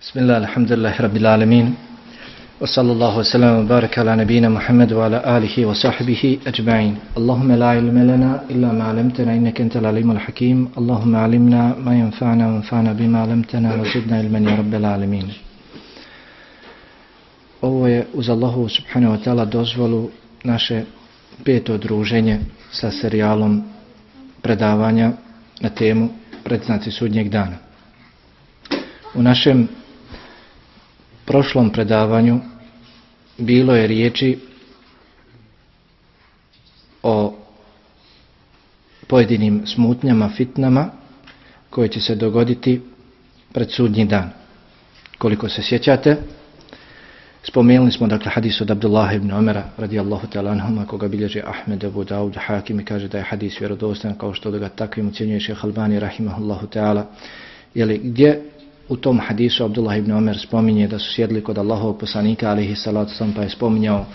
Bismillah, alhamdulillah, rabbil alamin. Wa sallallahu wa sallam wa baraka ala nabina Muhammadu wa ala alihi wa sahbihi ajma'in. Allahumma la ilme lana illa ma alamtena innaka antal alimul hakim. Allahumma alimna ma yanfa'na wa anfa'na bima alamtena wa zidna ilman ya rabbil alamin. Ovo je uz Allahu subhanahu wa ta'ala dozvolu naše peto druženje sa serijalom predavanja na temu predznaci sudnjeg dana. U našem prošlom predavanju bilo je riječi o pojedinim smutnjama, fitnama koje će se dogoditi pred sudnji dan. Koliko se sjećate, spomenuli smo dakle hadis od Abdullah ibn Omera radijallahu ta'ala anhuma koga bilježi Ahmed Abu Dawud Hakim i kaže da je hadis vjerodostan kao što da ga takvim ucijenjuje šeha Albani rahimahullahu ta'ala jeli gdje u tom hadisu Abdullah ibn Omer spominje da su sjedli kod Allahovog poslanika alihi salatu sam pa je spominjao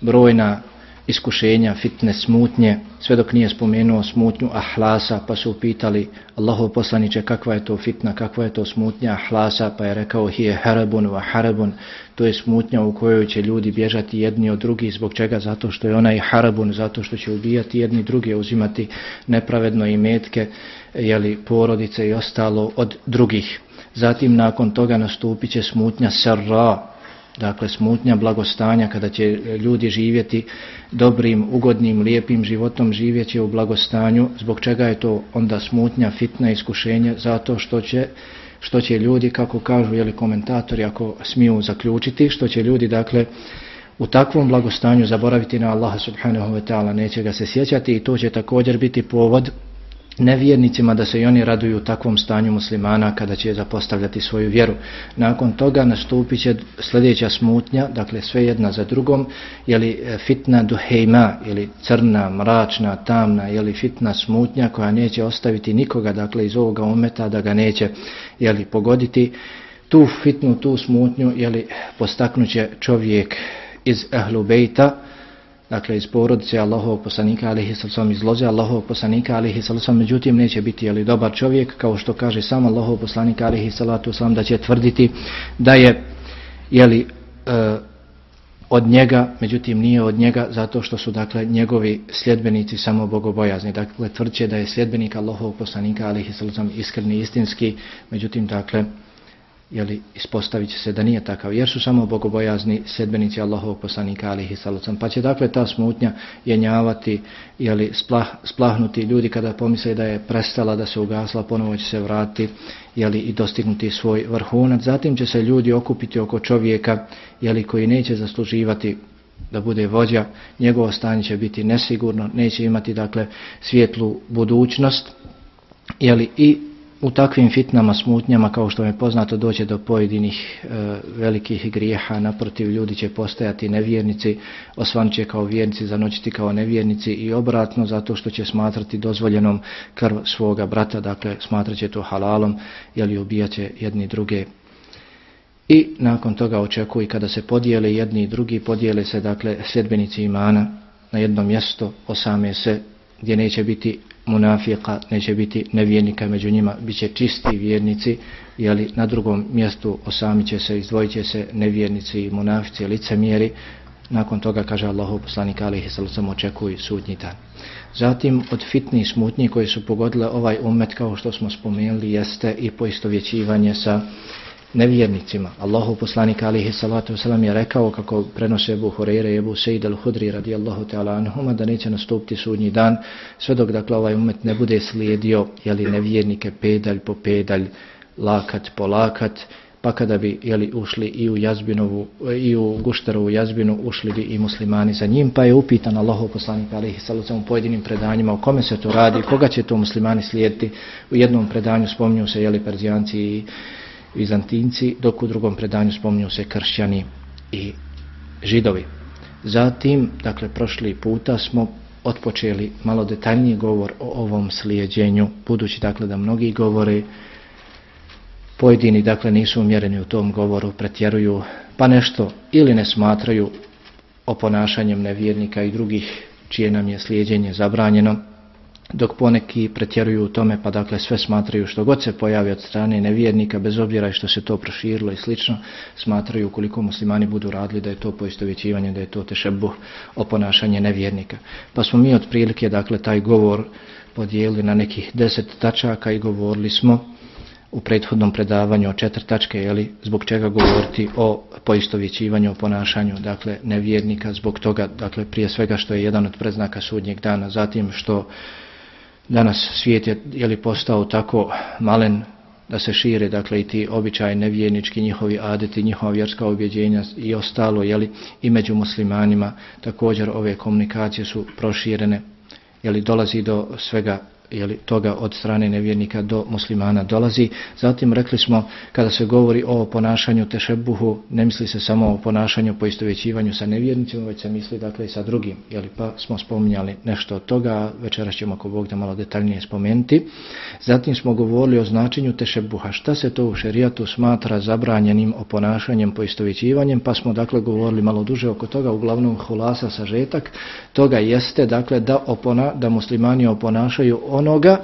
brojna iskušenja, fitne, smutnje, sve dok nije spomenuo smutnju ahlasa, pa su upitali Allahov poslaniće kakva je to fitna, kakva je to smutnja ahlasa, pa je rekao hije harabun wa harabun, to je smutnja u kojoj će ljudi bježati jedni od drugih, zbog čega? Zato što je onaj harabun, zato što će ubijati jedni druge, uzimati nepravedno i metke, jeli, porodice i ostalo od drugih. Zatim nakon toga nastupit će smutnja sarra, dakle smutnja blagostanja kada će e, ljudi živjeti dobrim, ugodnim, lijepim životom živjeće u blagostanju. Zbog čega je to onda smutnja, fitna iskušenje? Zato što će što će ljudi, kako kažu jeli komentatori, ako smiju zaključiti, što će ljudi, dakle, u takvom blagostanju zaboraviti na Allaha subhanahu wa ta'ala, neće ga se sjećati i to će također biti povod nevjernicima da se i oni raduju u takvom stanju muslimana kada će zapostavljati svoju vjeru. Nakon toga nastupit će sljedeća smutnja, dakle sve jedna za drugom, jeli e, fitna duhejma, ili crna, mračna, tamna, jeli fitna smutnja koja neće ostaviti nikoga, dakle iz ovoga umeta da ga neće jeli, pogoditi. Tu fitnu, tu smutnju, jeli postaknuće čovjek iz ehlu bejta, dakle iz porodice Allahovog poslanika alihi sallam iz loze Allahovog poslanika alihi sallam međutim neće biti ali dobar čovjek kao što kaže sam Allahov poslanik alihi sallatu sallam da će tvrditi da je jeli, e, od njega, međutim nije od njega zato što su dakle njegovi sljedbenici samo bogobojazni. Dakle tvrće da je sljedbenik Allahovog poslanika alihi sallam iskreni istinski, međutim dakle jeli, ispostavit će se da nije takav, jer su samo bogobojazni sedbenici Allahovog poslanika alihi salacom. Pa će dakle ta smutnja jenjavati, jeli, splah, splahnuti ljudi kada pomisle da je prestala, da se ugasla, ponovo će se vratiti jeli, i dostignuti svoj vrhunac. Zatim će se ljudi okupiti oko čovjeka jeli, koji neće zasluživati da bude vođa, njegovo stanje će biti nesigurno, neće imati dakle svijetlu budućnost, jeli, i u takvim fitnama, smutnjama, kao što je poznato, doće do pojedinih e, velikih grijeha, naprotiv ljudi će postajati nevjernici, osvan će kao vjernici, zanoćiti kao nevjernici i obratno zato što će smatrati dozvoljenom krv svoga brata, dakle smatrat će to halalom, jeli ubijat će jedni druge. I nakon toga očekuju kada se podijele jedni i drugi, podijele se dakle sedbenici imana na jedno mjesto, osame se gdje neće biti munafika, neće biti nevjernika među njima, bit će čisti vjernici, jeli na drugom mjestu osami će se, izdvojit će se nevjernici i munafici, licemjeri, nakon toga, kaže Allahu poslanik alihi sallam, očekuju sudnji dan. Zatim, od fitni smutnji koji su pogodile ovaj umet, kao što smo spomenuli, jeste i poistovjećivanje sa nevjernicima. Allahu poslanik alihi salatu wasalam je rekao kako prenose Ebu Hureyre i Ebu Sejid al-Hudri radijallahu ta'ala anhuma da neće nastupiti sudnji dan sve dok dakle ovaj umet ne bude slijedio jeli nevjernike pedalj po pedalj, lakat po lakat, pa kada bi jeli, ušli i u jazbinovu i u gušterovu jazbinu ušli bi i muslimani za njim pa je upitan Allahu poslanik alihi salatu wasalam u pojedinim predanjima o kome se to radi, koga će to muslimani slijediti u jednom predanju spominju se jeli perzijanci i Vizantinci, dok u drugom predanju spominju se kršćani i židovi. Zatim, dakle, prošli puta smo otpočeli malo detaljniji govor o ovom slijedjenju, budući dakle da mnogi govore, pojedini dakle nisu umjereni u tom govoru, pretjeruju pa nešto ili ne smatraju o ponašanjem nevjernika i drugih čije nam je slijedjenje zabranjeno, dok poneki pretjeruju u tome pa dakle sve smatraju što god se pojavi od strane nevjernika bez obzira što se to proširilo i slično smatraju koliko muslimani budu radili da je to poistovjećivanje da je to tešebuh o nevjernika. Pa smo mi otprilike dakle taj govor podijelili na nekih deset tačaka i govorili smo u prethodnom predavanju o četiri tačke, jeli, zbog čega govoriti o poistovjećivanju, o ponašanju, dakle, nevjernika, zbog toga, dakle, prije svega što je jedan od preznaka sudnjeg dana, zatim što danas svijet je, li postao tako malen da se šire, dakle, i ti običaj nevjernički, njihovi adeti, njihova vjerska objeđenja i ostalo, je li i među muslimanima, također ove komunikacije su proširene, je li dolazi do svega jeli, toga od strane nevjernika do muslimana dolazi. Zatim rekli smo, kada se govori o ponašanju tešebuhu, ne misli se samo o ponašanju po istovećivanju sa nevjernicima, već se misli dakle i sa drugim. Jeli, pa smo spominjali nešto od toga, večeras ćemo ako Bog da malo detaljnije spomenuti. Zatim smo govorili o značenju tešebuha. Šta se to u šerijatu smatra zabranjenim o ponašanjem po istovećivanjem, pa smo dakle govorili malo duže oko toga, uglavnom hulasa sažetak. Toga jeste dakle da, opona, da muslimani oponašaju onoga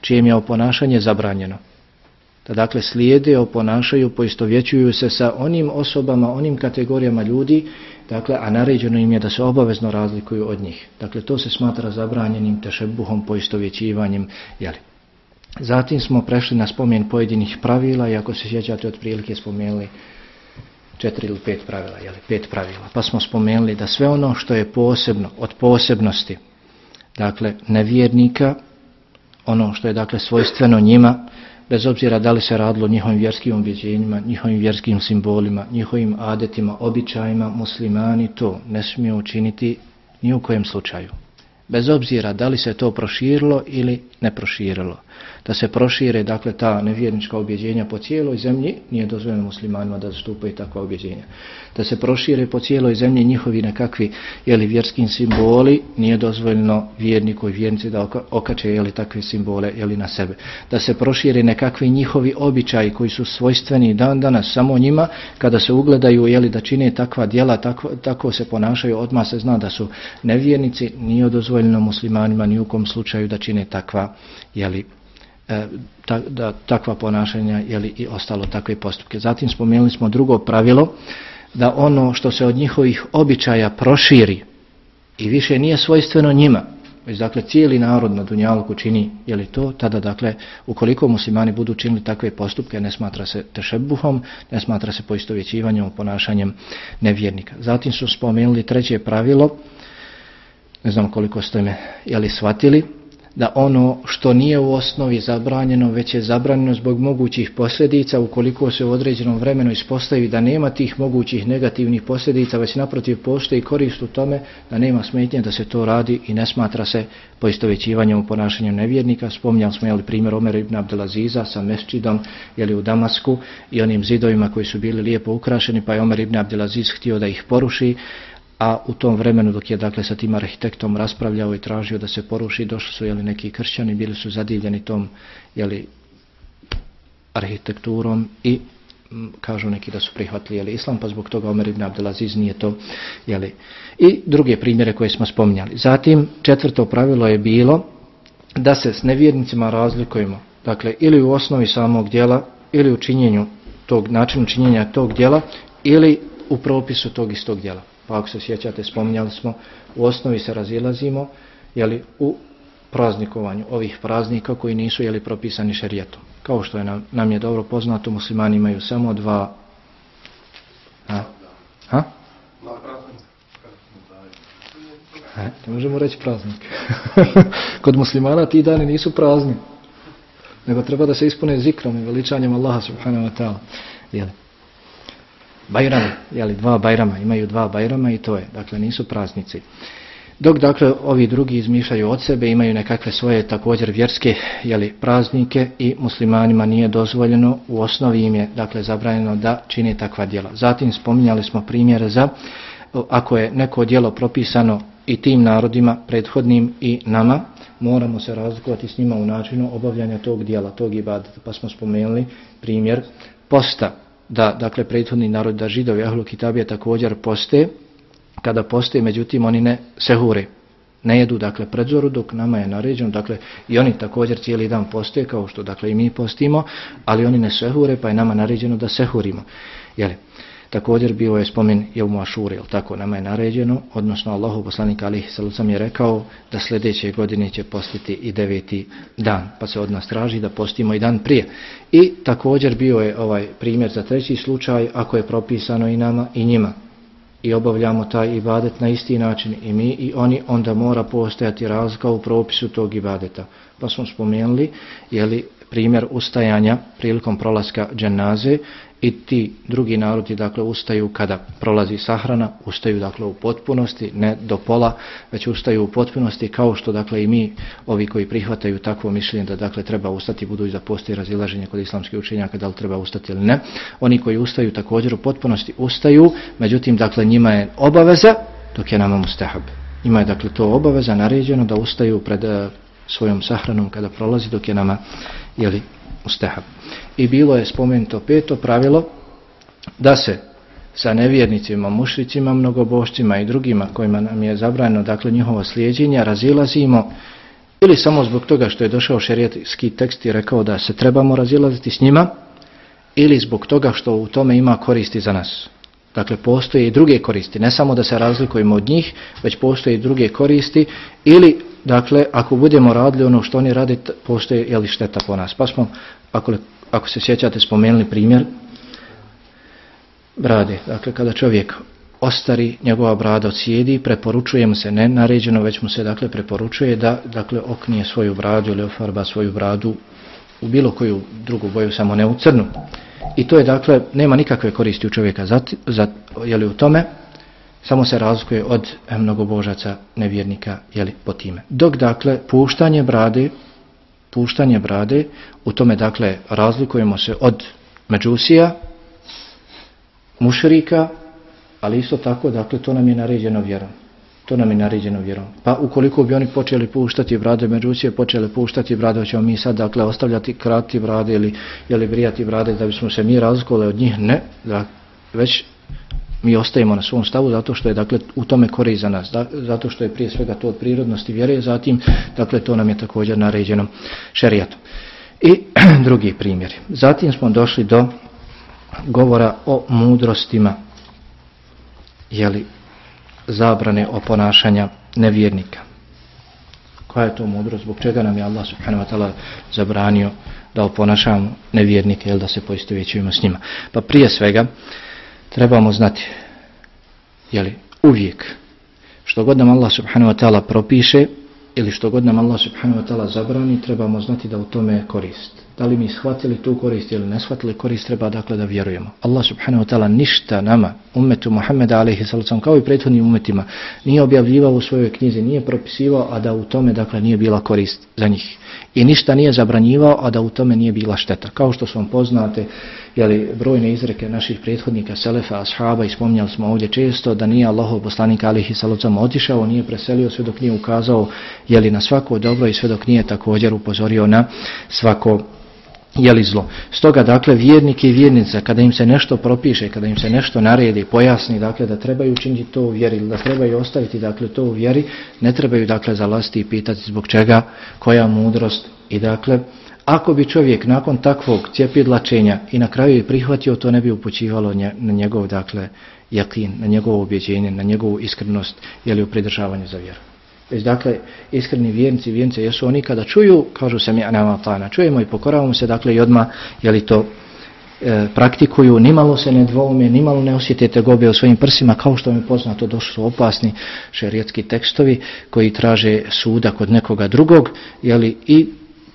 čijem je oponašanje zabranjeno. Da dakle slijede, oponašaju, poistovjećuju se sa onim osobama, onim kategorijama ljudi, dakle, a naređeno im je da se obavezno razlikuju od njih. Dakle, to se smatra zabranjenim tešebuhom, poistovjećivanjem, jeli. Zatim smo prešli na spomen pojedinih pravila i ako se sjećate od prilike spomenuli četiri ili pet pravila, jeli, pet pravila. Pa smo spomenuli da sve ono što je posebno, od posebnosti, dakle, nevjernika, ono što je dakle svojstveno njima, bez obzira da li se radilo njihovim vjerskim objeđenjima, njihovim vjerskim simbolima, njihovim adetima, običajima, muslimani to ne smiju učiniti ni u kojem slučaju. Bez obzira da li se to proširilo ili ne proširilo da se prošire dakle ta nevjernička objeđenja po cijeloj zemlji, nije dozvoljeno muslimanima da zastupaju takva objeđenja. Da se prošire po cijeloj zemlji njihovi nekakvi jeli, vjerskim simboli, nije dozvoljeno vjerniku i vjernici da okače jeli, takve simbole jeli, na sebe. Da se prošire nekakvi njihovi običaji koji su svojstveni dan danas samo njima, kada se ugledaju jeli, da čine takva djela, tako, tako se ponašaju, odmah se zna da su nevjernici, nije dozvoljeno muslimanima ni u kom slučaju da čine takva jeli, E, ta, da takva ponašanja jeli, i ostalo takve postupke. Zatim spomenuli smo drugo pravilo da ono što se od njihovih običaja proširi i više nije svojstveno njima, već dakle cijeli narod na Dunjaluku čini je li to, tada dakle ukoliko muslimani budu činili takve postupke ne smatra se tešebuhom, ne smatra se poistovjećivanjem ponašanjem nevjernika. Zatim su spomenuli treće pravilo, ne znam koliko ste me jeli shvatili, da ono što nije u osnovi zabranjeno, već je zabranjeno zbog mogućih posljedica, ukoliko se u određenom vremenu ispostavi da nema tih mogućih negativnih posljedica, već naprotiv postoji korist u tome da nema smetnje da se to radi i ne smatra se poistovećivanjem u ponašanju nevjernika. Spomnjali smo jeli, primjer Omer ibn Abdelaziza sa mesčidom jeli, u Damasku i onim zidovima koji su bili lijepo ukrašeni, pa je Omer ibn Abdelaziz htio da ih poruši, a u tom vremenu dok je dakle sa tim arhitektom raspravljao i tražio da se poruši, došli su jeli, neki kršćani, bili su zadivljeni tom jeli, arhitekturom i m, kažu neki da su prihvatili jeli, islam, pa zbog toga Omer ibn Abdelaziz nije to. Jeli. I druge primjere koje smo spominjali. Zatim četvrto pravilo je bilo da se s nevjernicima razlikujemo, dakle ili u osnovi samog dijela, ili u činjenju tog načinu činjenja tog dijela, ili u propisu tog istog dijela. Pa ako se sjećate, spominjali smo, u osnovi se razilazimo jeli, u praznikovanju ovih praznika koji nisu jeli, propisani šerijetom. Kao što je nam, nam je dobro poznato, muslimani imaju samo dva... Ha? Ha? Ha? Ne možemo reći praznik. Kod muslimana ti dani nisu prazni. Nego treba da se ispune zikrom i veličanjem Allaha subhanahu wa ta'ala. Jeli? Bajram, jeli, dva bajrama, imaju dva bajrama i to je, dakle nisu praznici. Dok dakle ovi drugi izmišljaju od sebe, imaju nekakve svoje također vjerske jeli, praznike i muslimanima nije dozvoljeno, u osnovi im je dakle zabranjeno da čine takva djela. Zatim spominjali smo primjere za ako je neko djelo propisano i tim narodima, prethodnim i nama, moramo se razlikovati s njima u načinu obavljanja tog dijela, tog ibadeta. Pa smo spomenuli primjer posta da dakle prethodni narod da židovi ahlu kitabije također poste. Kada poste međutim oni ne sehure ne jedu dakle predzoru dok nama je naređeno dakle i oni također cijeli dan postoje kao što dakle i mi postimo ali oni ne sehure pa je nama naređeno da sehurimo jeli? Također bio je spomen je Ašure jel tako? Nama je naređeno odnosno Allahu poslanik alihi salucam je rekao da sljedeće godine će postiti i deveti dan pa se od nas traži da postimo i dan prije. I također bio je ovaj primjer za treći slučaj ako je propisano i nama i njima. I obavljamo taj ibadet na isti način i mi i oni, onda mora postojati razlika u propisu tog ibadeta. Pa smo spomenuli, jeli, primjer ustajanja prilikom prolaska dženaze i ti drugi narodi dakle ustaju kada prolazi sahrana, ustaju dakle u potpunosti, ne do pola, već ustaju u potpunosti kao što dakle i mi, ovi koji prihvataju takvo mišljenje da dakle treba ustati, budu i da postoji razilaženje kod islamskih učenjaka da li treba ustati ili ne. Oni koji ustaju također u potpunosti ustaju, međutim dakle njima je obaveza dok je nama mustahab. Ima je dakle to obaveza naređeno da ustaju pred uh, svojom sahranom kada prolazi dok je nama jeli, mustahab. I bilo je spomenuto peto pravilo da se sa nevjernicima, mušricima, mnogobošcima i drugima kojima nam je zabranjeno dakle njihovo slijedjenje razilazimo ili samo zbog toga što je došao šerijetski tekst i rekao da se trebamo razilaziti s njima ili zbog toga što u tome ima koristi za nas. Dakle, postoje i druge koristi, ne samo da se razlikujemo od njih, već postoje i druge koristi ili dakle, ako budemo radili ono što oni radi, postoje jeli, šteta po nas. Pa smo, ako, ako se sjećate, spomenuli primjer brade. Dakle, kada čovjek ostari, njegova brada odsijedi, preporučuje mu se, ne naređeno, već mu se dakle preporučuje da dakle oknije svoju bradu ili ofarba svoju bradu u bilo koju drugu boju, samo ne u crnu. I to je dakle, nema nikakve koristi u čovjeka za, za, jeli u tome, samo se razlikuje od eh, mnogobožaca nevjernika jeli, po time. Dok dakle puštanje brade, puštanje brade, u tome dakle razlikujemo se od međusija, mušrika, ali isto tako dakle to nam je naređeno vjerom. To nam je naređeno vjerom. Pa ukoliko bi oni počeli puštati brade, međusije počeli puštati brade, ćemo mi sad dakle ostavljati krati brade ili, ili brijati brade da bismo se mi razlikovali od njih, ne, da, već mi ostajemo na svom stavu zato što je dakle u tome kore za nas da, zato što je prije svega to od prirodnosti vjere zatim dakle to nam je također naređeno šerijatom. I drugi primjer. Zatim smo došli do govora o mudrostima jeli zabrane o ponašanja nevjernika. Koja je to mudrost? Zbog čega nam je Allah subhanahu wa ta'ala zabranio da oponašamo nevjernike ili da se poistovjećujemo s njima? Pa prije svega trebamo znati jeli, uvijek što god nam Allah subhanahu wa ta'ala propiše ili što god nam Allah subhanahu wa ta'ala zabrani trebamo znati da u tome je korist da li mi shvatili tu korist ili ne shvatili korist treba dakle da vjerujemo. Allah subhanahu wa ta'ala ništa nama umetu Muhammeda alaihi sallam kao i prethodnim umetima nije objavljivao u svojoj knjizi nije propisivao a da u tome dakle nije bila korist za njih. I ništa nije zabranjivao a da u tome nije bila šteta. Kao što su vam poznate jeli, brojne izreke naših prethodnika, Selefa, Ashaba, i spominjali smo ovdje često da nije Allahov poslanik alaihi salocam otišao, nije preselio sve dok nije ukazao jeli, na svako dobro i sve dok nije također upozorio na svako jeli zlo. Stoga, dakle, vjernike i vjernice, kada im se nešto propiše, kada im se nešto naredi, pojasni, dakle, da trebaju učiniti to u vjeri, da trebaju ostaviti, dakle, to u vjeri, ne trebaju, dakle, zalaziti i pitati zbog čega, koja mudrost i, dakle, Ako bi čovjek nakon takvog cjepidlačenja i na kraju je prihvatio, to ne bi upočivalo na njegov, dakle, jakin, na njegovo objeđenje, na njegovu iskrenost, jeli u pridržavanju za vjeru. Već, dakle, iskreni vjernici, vjernice, jesu oni kada čuju, kažu se mi, nema plana, čujemo i pokoravamo se, dakle, i odmah, jeli to e, praktikuju, nimalo se ne dvoume, nimalo ne osjetite gobe u svojim prsima, kao što mi poznato, došli su opasni šerijetski tekstovi koji traže suda kod nekoga drugog, jeli, i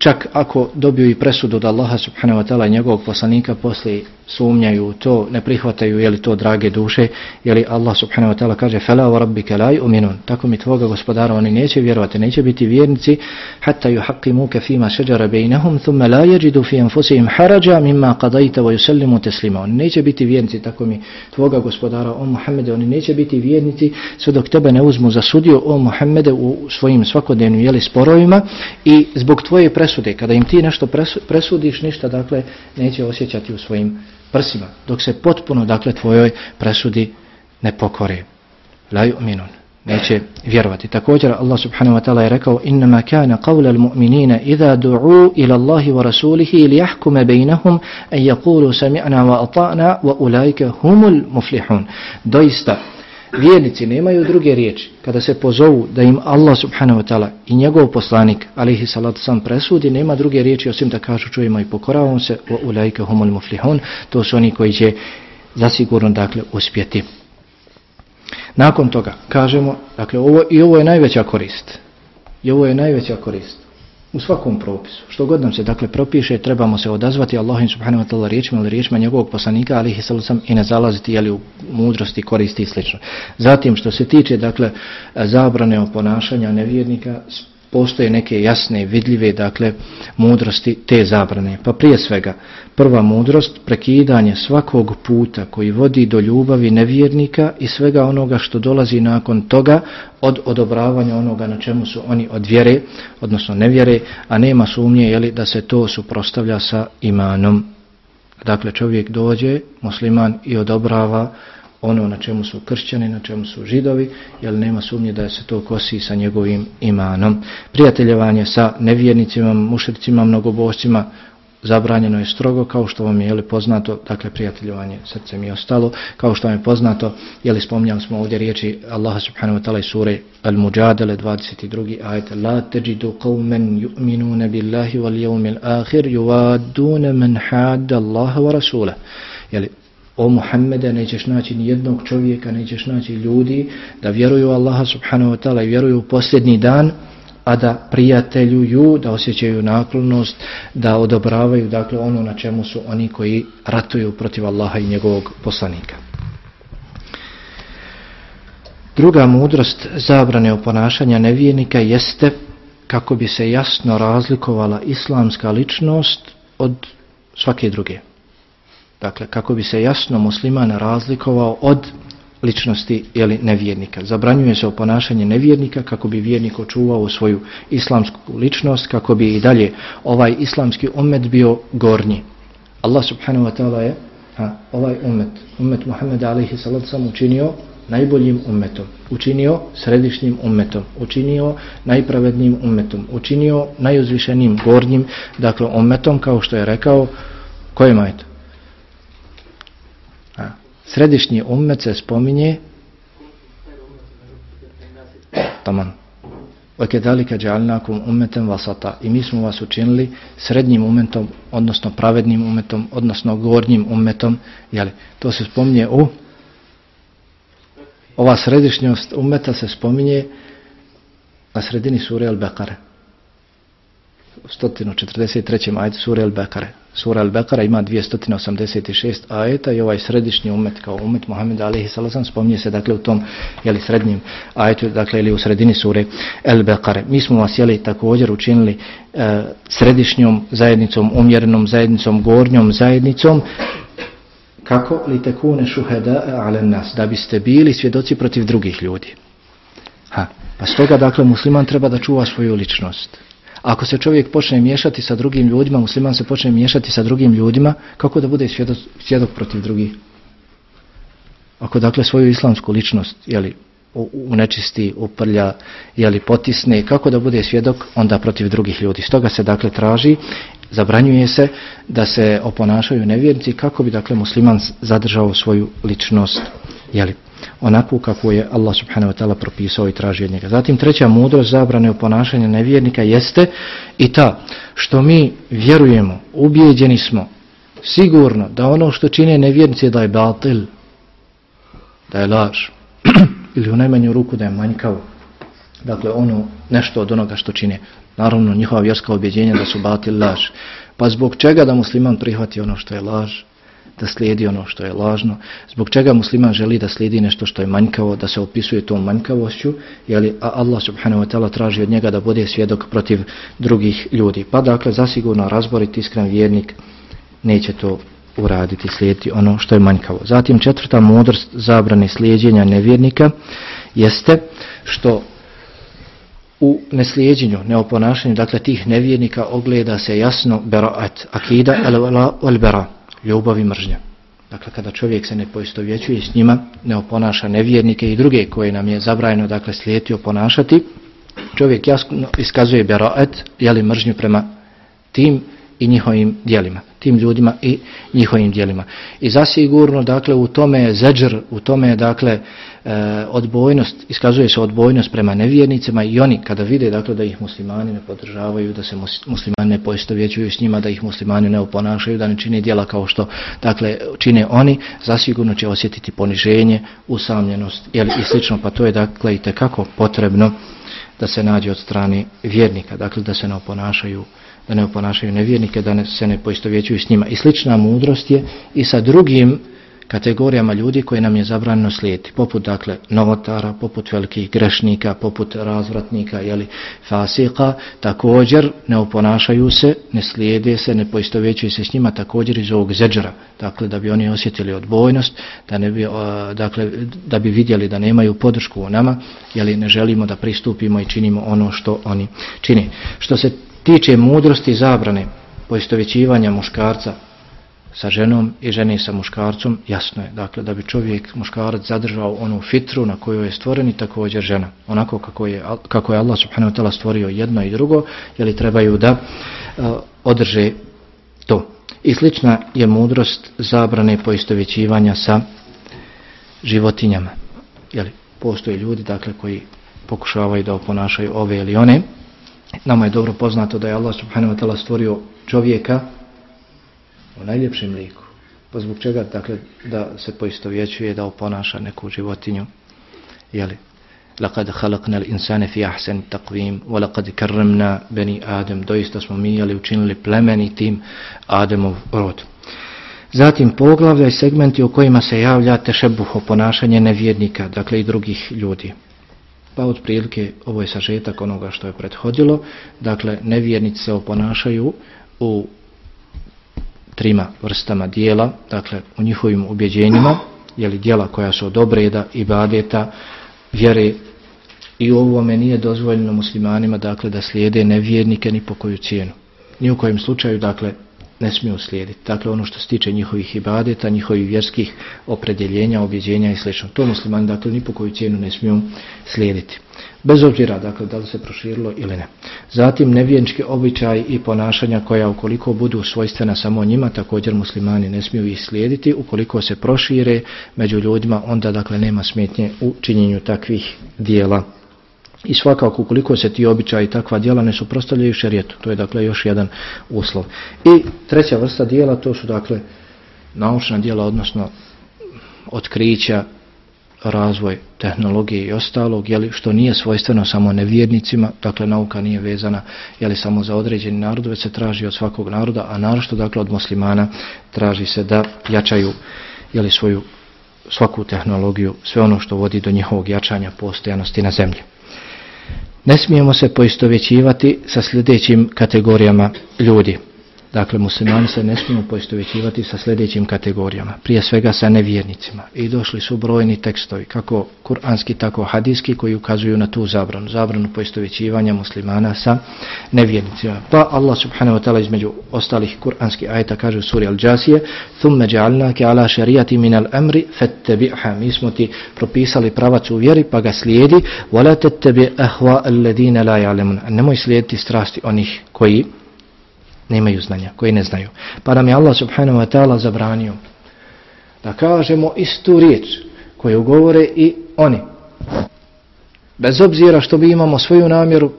čak ako dobiju i presudu od Allaha subhanahu wa ta'ala i njegovog poslanika posle sumnjaju to, ne prihvataju je li to drage duše, je li Allah subhanahu wa ta'ala kaže fala wa rabbika la yu'minun, tako mi tvoga gospodara oni neće vjerovati, neće biti vjernici hatta yuhaqqimuka fima shajara bainahum thumma la yajidu fi anfusihim haraja mimma qadayta wa yusallimu taslima. Oni neće biti vjernici, tako mi tvoga gospodara o Muhammede, oni neće biti vjernici sve dok tebe ne uzmu za sudiju o Muhammede u svojim svakodnevnim je li sporovima i zbog tvoje kada im ti nešto presudiš, ništa, dakle, neće osjećati u svojim prsima, dok se potpuno, dakle, tvojoj presudi ne pokore. La yu'minun. neće vjerovati. Također Allah subhanahu wa ta'ala je rekao innama kana qawla al-mu'minina idha du'u ila Allahi wa rasulihi li yahkuma bainahum an yaqulu sami'na wa ata'na wa ulaika humul muflihun. Doista vjernici nemaju druge riječi kada se pozovu da im Allah subhanahu wa ta'ala i njegov poslanik alihi salatu sam presudi nema druge riječi osim da kažu čujemo i pokoravamo se o ulajke humul muflihun. To su oni koji će zasigurno dakle uspjeti. Nakon toga kažemo, dakle ovo i ovo je najveća korist. I ovo je najveća korist u svakom propisu. Što god nam se dakle propiše, trebamo se odazvati Allahim subhanahu wa ta'ala riječima ili riječima njegovog poslanika, ali ih sam i ne zalaziti jeli, u mudrosti, koristi i sl. Zatim što se tiče dakle eh, zabrane o ponašanja nevjernika, postoje neke jasne, vidljive, dakle, mudrosti te zabrane. Pa prije svega, prva mudrost, prekidanje svakog puta koji vodi do ljubavi nevjernika i svega onoga što dolazi nakon toga od odobravanja onoga na čemu su oni od vjere, odnosno nevjere, a nema sumnje jeli, da se to suprostavlja sa imanom. Dakle, čovjek dođe, musliman, i odobrava ono na čemu su kršćani, na čemu su židovi, jer nema sumnje da se to kosi sa njegovim imanom. Prijateljevanje sa nevjernicima, mušricima, mnogobošcima, zabranjeno je strogo, kao što vam je jeli, poznato, dakle prijateljevanje srcem i ostalo, kao što vam je poznato, jeli spominjali smo ovdje riječi Allaha subhanahu wa ta'la sure Al-Mujadele 22. ajet La teđidu qawmen yu'minune billahi wal jevmil ahir yuvadune men hadda Allaha wa rasula. Jeli, o Muhammede nećeš naći ni jednog čovjeka, nećeš naći ljudi da vjeruju Allaha subhanahu wa ta'ala i vjeruju u posljednji dan, a da prijateljuju, da osjećaju naklonost, da odobravaju dakle ono na čemu su oni koji ratuju protiv Allaha i njegovog poslanika. Druga mudrost zabrane oponašanja ponašanja nevijenika jeste kako bi se jasno razlikovala islamska ličnost od svake druge. Dakle, kako bi se jasno musliman razlikovao od ličnosti ili nevjernika. Zabranjuje se oponašanje nevjernika kako bi vjernik očuvao svoju islamsku ličnost, kako bi i dalje ovaj islamski umet bio gornji. Allah subhanahu wa ta'ala je a, ovaj umet, umet Muhammeda alaihi salatu sam učinio najboljim umetom, učinio središnjim umetom, učinio najpravednijim umetom, učinio najuzvišenijim gornjim, dakle umetom kao što je rekao, kojima je to? središnji ummet se spominje taman وَكَدَلِكَ جَعَلْنَاكُمْ أُمَّةً وَسَطًا I mi smo vas učinili srednjim umetom, odnosno pravednim umetom, odnosno gornjim umetom. Jeli, to se spominje u... Ova središnjost umeta se spominje na sredini sure Al-Bekare. 143. ajde sure Al-Bekare. Sura Al-Baqara ima 286 ajeta i ovaj središnji umet kao umet Muhammed alaihi sallam spominje se dakle u tom jeli, srednjim ajetu, dakle ili u sredini sure Al-Baqara. Mi smo vas jeli također učinili e, središnjom zajednicom, umjerenom zajednicom, gornjom zajednicom kako li tekune šuheda ale nas, da biste bili svjedoci protiv drugih ljudi. Ha. Pa stoga dakle musliman treba da čuva svoju ličnost. Ako se čovjek počne miješati sa drugim ljudima, musliman se počne miješati sa drugim ljudima, kako da bude svjedok, svjedok protiv drugih? Ako dakle svoju islamsku ličnost jeli, unečisti, uprlja, jeli, potisne, kako da bude svjedok onda protiv drugih ljudi? Stoga se dakle traži, zabranjuje se da se oponašaju nevjernici kako bi dakle musliman zadržao svoju ličnost jeli, onako kako je Allah subhanahu wa ta'ala propisao i traži od njega. Zatim treća mudrost zabrane u ponašanju nevjernika jeste i ta što mi vjerujemo, ubijeđeni smo sigurno da ono što čine nevjernici da je batil, da je laž ili u najmanju ruku da je manjkavo. Dakle, ono nešto od onoga što čine. Naravno, njihova vjerska objeđenja da su batil laž. Pa zbog čega da musliman prihvati ono što je laž? Da slijedi ono što je lažno, zbog čega musliman želi da slijedi nešto što je manjkavo, da se opisuje tom manjkavošću, jeli, a Allah subhanahu wa ta'ala traži od njega da bude svjedok protiv drugih ljudi. Pa dakle, zasigurno razboriti iskren vjernik neće to uraditi, slijediti ono što je manjkavo. Zatim četvrta mudrost zabrane slijedjenja nevjernika jeste što u neslijedjenju, neoponašanju, dakle tih nevjernika ogleda se jasno beraat, akida el bera, ljubav i mržnja. dakle kada čovjek se ne poistovjećuje s njima, ne oponaša nevjernike i druge koje nam je zabrajeno dakle slijeti oponašati, čovjek jasno iskazuje beraet, jeli mržnju prema tim i njihovim dijelima, tim ljudima i njihovim dijelima. I zasigurno, dakle, u tome je zeđr, u tome je, dakle, e, odbojnost, iskazuje se odbojnost prema nevjernicima i oni kada vide, dakle, da ih muslimani ne podržavaju, da se muslimani ne poistovjećuju s njima, da ih muslimani ne oponašaju, da ne čine dijela kao što, dakle, čine oni, zasigurno će osjetiti poniženje, usamljenost, jel, i slično, pa to je, dakle, i tekako potrebno da se nađe od strane vjernika, dakle, da se ne oponašaju da ne oponašaju nevjernike, da ne, se ne poistovjećuju s njima. I slična mudrost je i sa drugim kategorijama ljudi koje nam je zabranjeno slijediti, poput dakle novotara, poput velikih grešnika, poput razvratnika jeli, fasika, također ne oponašaju se, ne slijede se, ne poistovjećuju se s njima, također iz ovog zeđera, dakle da bi oni osjetili odbojnost, da, ne bi, dakle, da bi vidjeli da nemaju podršku u nama, jeli ne želimo da pristupimo i činimo ono što oni čini. Što se tiče mudrosti zabrane poistovjećivanja muškarca sa ženom i žene sa muškarcom, jasno je, dakle, da bi čovjek, muškarac, zadržao onu fitru na kojoj je stvoren i također žena. Onako kako je, kako je Allah subhanahu wa ta'ala stvorio jedno i drugo, jeli trebaju da uh, održe to. I slična je mudrost zabrane poistovjećivanja sa životinjama. Jeli, postoje ljudi, dakle, koji pokušavaju da oponašaju ove ili one, Nama je dobro poznato da je Allah subhanahu wa ta'ala stvorio čovjeka u najljepšem liku. Pa zbog čega, dakle, da se poistovjećuje, da oponaša neku životinju. Jeli? Laqad khalaqna al-insana fi ahsani taqwim wa laqad karramna bani Adam. Doista smo mi jeli, učinili plemenitim Ademov rod. Zatim poglavlja i segmenti u kojima se javlja tešebuho ponašanje nevjernika, dakle i drugih ljudi. Pa od prilike ovo je sažetak onoga što je prethodilo. Dakle, nevjernici se oponašaju u trima vrstama dijela, dakle u njihovim ubjeđenjima, jeli dijela koja su od obreda, ibadeta, vjere i u ovome nije dozvoljeno muslimanima dakle da slijede nevjernike ni po koju cijenu. Ni u kojem slučaju, dakle, ne smiju slijediti. Dakle, ono što se tiče njihovih ibadeta, njihovih vjerskih opredjeljenja, objeđenja i sl. To muslimani, dakle, ni po koju cijenu ne smiju slijediti. Bez obzira, dakle, da li se proširilo ili ne. Zatim, nevjenčki običaj i ponašanja koja, ukoliko budu svojstvena samo njima, također muslimani ne smiju ih slijediti. Ukoliko se prošire među ljudima, onda, dakle, nema smetnje u činjenju takvih dijela. I svakako ukoliko se ti običaji takva djela ne suprostavljaju šerijetu, to je dakle još jedan uslov. I treća vrsta djela to su dakle naučna djela, odnosno otkrića, razvoj tehnologije i ostalog, jeli, što nije svojstveno samo nevjernicima, dakle nauka nije vezana jeli, samo za određeni narod, već se traži od svakog naroda, a narošto dakle od muslimana traži se da jačaju jeli, svoju svaku tehnologiju, sve ono što vodi do njihovog jačanja postojanosti na zemlji ne smijemo se poistovjećivati sa sljedećim kategorijama ljudi. Dakle, muslimani se ne smiju poistovećivati sa sljedećim kategorijama. Prije svega sa nevjernicima. I došli su brojni tekstovi, kako kuranski, tako hadijski, koji ukazuju na tu zabranu. Zabranu poistovećivanja muslimana sa nevjernicima. Pa Allah subhanahu wa ta'ala između ostalih kuranskih ajeta kaže u suri Al-đasije ثُمَّ جَعَلْنَاكَ عَلَى شَرِيَةِ min al-amri. Mi smo ti propisali pravac u vjeri, pa ga slijedi. Wala tettebi ahva alladine la ja'lemun. Nemoj slijediti strasti onih koji nemaju znanja, koji ne znaju. Pa nam je Allah subhanahu wa ta'ala zabranio da kažemo istu riječ koju govore i oni. Bez obzira što bi imamo svoju namjeru,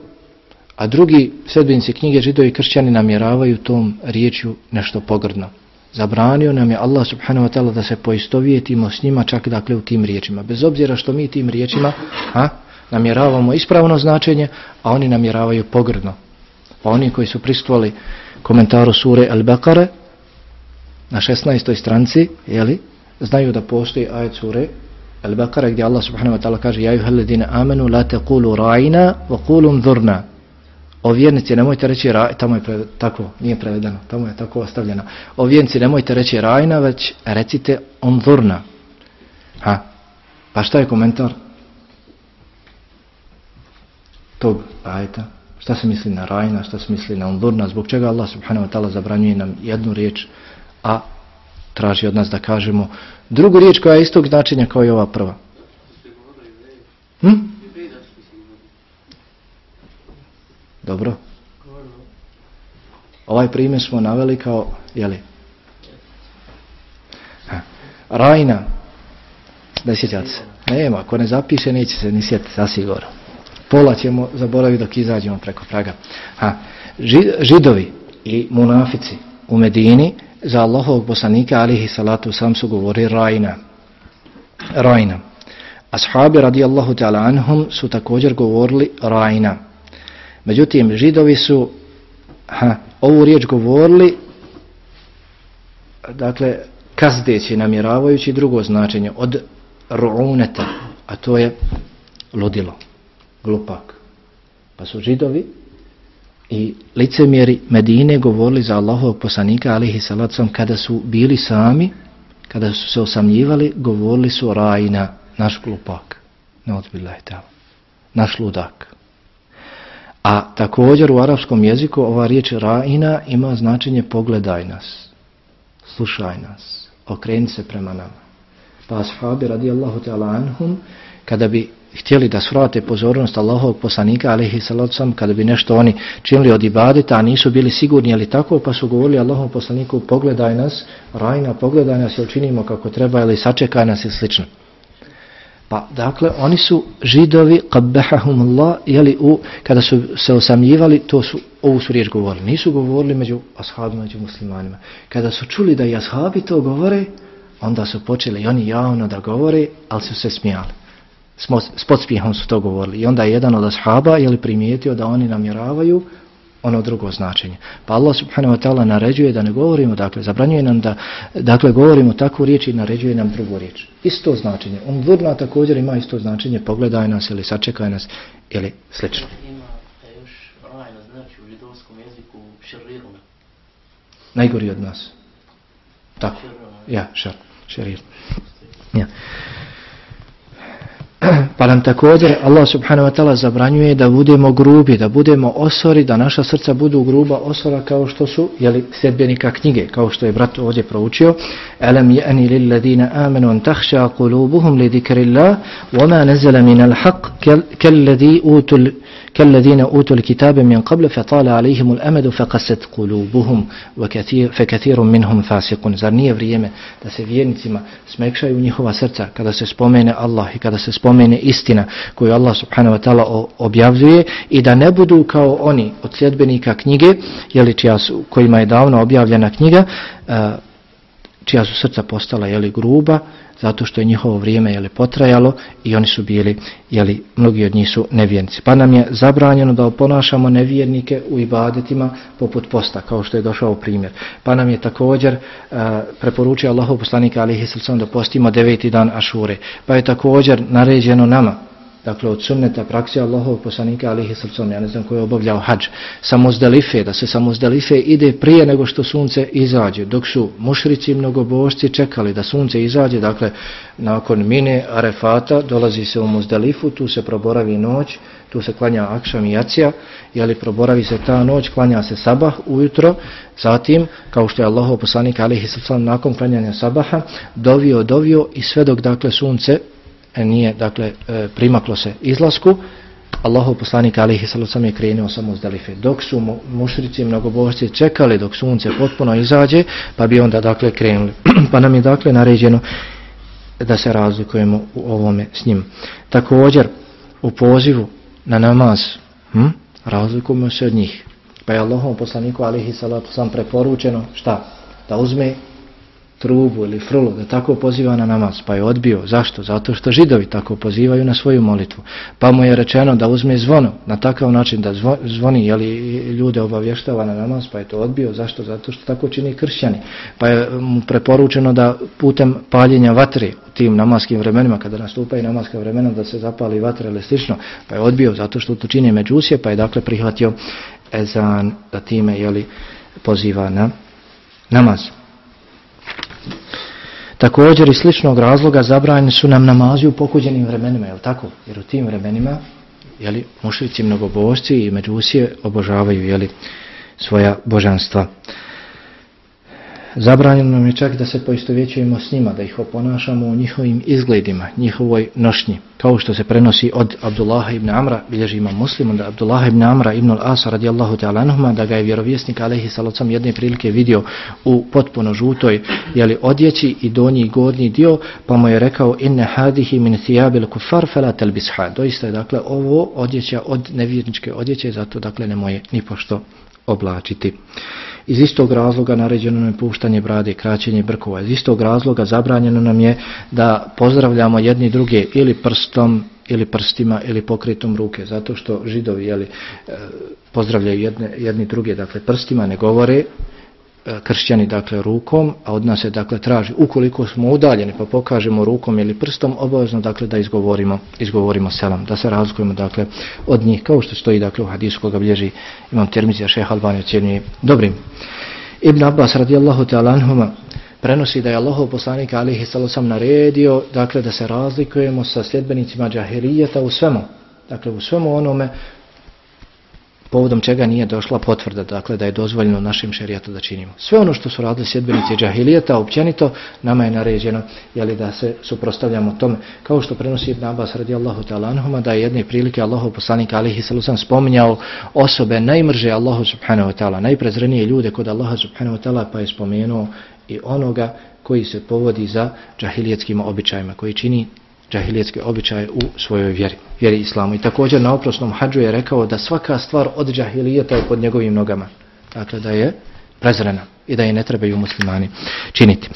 a drugi sedbenici knjige židovi kršćani namjeravaju tom riječju nešto pogrdno. Zabranio nam je Allah subhanahu wa ta'ala da se poistovjetimo s njima čak dakle u tim riječima. Bez obzira što mi tim riječima ha, namjeravamo ispravno značenje, a oni namjeravaju pogrdno. Pa oni koji su pristovali komentaru sure Al-Baqara na 16. stranci, jeli, znaju da postoji ajet sure Al-Baqara gdje Allah subhanahu wa ta'ala kaže Ja juha amenu la te kulu wa kulu dhurna O vjernici nemojte reći ra, tamo je preved, tako, nije prevedeno, tamo je tako ostavljeno. O vjernici nemojte reći rajna, već recite mdhurna. Ha, pa šta je komentar? Tog ajeta. Šta se misli na rajna, šta se misli na undurna, zbog čega Allah subhanahu wa ta'ala zabranjuje nam jednu riječ, a traži od nas da kažemo drugu riječ koja je istog značenja kao i ova prva. Hm? Dobro. Ovaj primjer smo naveli kao, jeli? Ha. Rajna. Da sjećate se. Nema, ako ne zapiše, neće se ni sjetiti, zasigurno. Pola ćemo zaboraviti dok izađemo preko praga. Ha. Židovi i munafici u Medini za Allahovog poslanika alihi salatu sam su govori rajna. Rajna. Ashabi radijallahu ta'ala anhum su također govorili rajna. Međutim, židovi su ha, ovu riječ govorili dakle, kazdeći, namjeravajući drugo značenje od ru'uneta, a to je ludilo, glupak. Pa su židovi i licemjeri Medine govorili za Allahovog poslanika alihi salacom kada su bili sami, kada su se osamljivali, govorili su rajna, naš glupak, ne odbillahi tamo, naš ludak. A također u arapskom jeziku ova riječ ra'ina ima značenje pogledaj nas, slušaj nas, okreni se prema nama. Pa ashabi radijallahu ta'ala anhum, kada bi htjeli da svrate pozornost Allahovog poslanika, alaihi salatu sam kada bi nešto oni činili od ibadeta, a nisu bili sigurni, ali tako, pa su govorili Allahovom poslaniku, pogledaj nas, rajna, pogledaj nas, ili činimo kako treba, ili sačekaj nas, ili slično. Pa, dakle, oni su židovi, qabbahahumullah, jeli, u, kada su se osamljivali, to su, ovu su riječ govorili. Nisu govorili među ashabima, među muslimanima. Kada su čuli da i ashabi to govore, onda su počeli oni javno da govore, ali su se smijali. S podspijehom su to govorili. I onda je jedan od ashaba je li primijetio da oni namjeravaju ono drugo značenje. Pa Allah subhanahu wa ta'ala naređuje da ne govorimo, dakle, zabranjuje nam da, dakle, govorimo takvu riječ i naređuje nam drugu riječ. Isto značenje. On dvrna također ima isto značenje, pogledaj nas ili sačekaj nas ili slično. Ima još rajno znači u židovskom jeziku šeriruna. Najgori od nas. Tako. Ja, šar, šerir. Ja. Pa nam također Allah subhanahu wa ta'ala zabranjuje da budemo grubi, da budemo osori, da naša srca budu gruba osora kao što su jeli, sedbenika knjige, kao što je brat ovdje proučio. Alam ya'ni lil ladina amanu an takhsha qulubuhum li dhikrillah wa ma nazala min al haqq kal ladhi utul كالذين أوتوا الكتاب من قبل فطال عليهم الأمد فقست قلوبهم وكثير فكثير منهم فاسقون zar nije vrijeme da se vjernicima smekšaju njihova srca kada se spomene Allah i kada se spomene istina koju Allah subhanahu wa ta'ala objavljuje i da ne budu kao oni od sljedbenika knjige jeli čija su, kojima je davno objavljena knjiga čija su srca postala jeli gruba zato što je njihovo vrijeme jeli, potrajalo i oni su bili, jeli, mnogi od njih su nevjernici. Pa nam je zabranjeno da oponašamo nevjernike u ibadetima poput posta, kao što je došao primjer. Pa nam je također uh, preporučio Allahov poslanika alihi sallam da postimo deveti dan Ašure. Pa je također naređeno nama, dakle od sunneta praksija Allahovog poslanika alihi srcom, ja ne znam ko je obavljao hađ, sa muzdalife, da se sa muzdalife ide prije nego što sunce izađe, dok su mušrici i mnogobošci čekali da sunce izađe, dakle nakon mine arefata dolazi se u muzdalifu, tu se proboravi noć, tu se klanja akšam i jacija, jeli proboravi se ta noć, klanja se sabah ujutro, zatim, kao što je Allahov poslanik alihi srcom, nakon klanjanja sabaha, dovio, dovio i sve dok dakle sunce E, nije, dakle, e, primaklo se izlasku, Allahov poslanik alihi sallam je krenuo samo uz delife. Dok su mušrici i mnogobožci čekali dok sunce potpuno izađe, pa bi onda, dakle, krenuli. pa nam je, dakle, naređeno da se razlikujemo u ovome s njim. Također, u pozivu na namaz, hm, razlikujemo se od njih. Pa je Allahov poslaniku alihi sallam preporučeno, šta? Da uzme trubu ili frulu, da tako poziva na namaz, pa je odbio. Zašto? Zato što židovi tako pozivaju na svoju molitvu. Pa mu je rečeno da uzme zvono na takav način da zvoni jeli, ljude obavještava na namaz, pa je to odbio. Zašto? Zato što tako čini kršćani. Pa je mu preporučeno da putem paljenja vatre u tim namaskim vremenima, kada nastupaju namaska vremena, da se zapali vatre ili slično, pa je odbio zato što to čini međusje, pa je dakle prihvatio ezan da time jeli, poziva na namaz. Također i sličnog razloga zabranjeni su nam namazi u pokuđenim vremenima, je tako? Jer u tim vremenima jeli, mušlici mnogobožci i međusije obožavaju jeli, svoja božanstva. Zabranjeno nam je čak da se poistovjećujemo s njima, da ih oponašamo u njihovim izgledima, njihovoj nošnji. Kao što se prenosi od Abdullaha ibn Amra, bilježi muslimu, da Abdullaha ibn Amra ibn al-Asa radijallahu ta'ala anuhuma, da ga je vjerovjesnik alaihi salacom jedne prilike vidio u potpuno žutoj jeli, odjeći i donji i gornji dio, pa mu je rekao inne hadihi min thijabil kufar fela telbisha. Doista je dakle ovo odjeća od nevjerničke odjeće, zato dakle ne moje ni pošto oblačiti. Iz istog razloga naređeno nam je puštanje brade, kraćenje brkova. Iz istog razloga zabranjeno nam je da pozdravljamo jedni druge ili prstom, ili prstima, ili pokretom ruke. Zato što židovi jeli, eh, pozdravljaju jedne, jedni druge, dakle prstima ne govore, E, kršćani dakle rukom, a od nas se dakle traži ukoliko smo udaljeni pa pokažemo rukom ili prstom, obavezno dakle da izgovorimo, izgovorimo selam, da se razlikujemo dakle od njih, kao što stoji dakle u hadisu koga bilježi imam termizija šeha Albani ocjenjuje dobrim. Ibn Abbas radijallahu ta'ala anhuma prenosi da je Allahov poslanik alihi sallam naredio dakle da se razlikujemo sa sljedbenicima džahirijeta u svemu, dakle u svemu onome povodom čega nije došla potvrda, dakle da je dozvoljeno našim šerijatu da činimo. Sve ono što su radili sjedbenici džahilijeta, općenito, nama je naređeno jeli, da se suprostavljamo tome, kao što prenosi Ibn Abbas radijallahu ta'ala da je jedne prilike Allahov poslanik alihi salusam spominjao osobe najmrže Allahu subhanahu wa ta'ala, najprezrenije ljude kod Allaha subhanahu wa ta'ala, pa je spomenuo i onoga koji se povodi za džahilijetskim običajima, koji čini džahilijetske običaje u svojoj vjeri, vjeri islamu. I također na oprosnom hađu je rekao da svaka stvar od džahilijeta je pod njegovim nogama. Dakle, da je prezrena i da je ne trebaju muslimani činiti.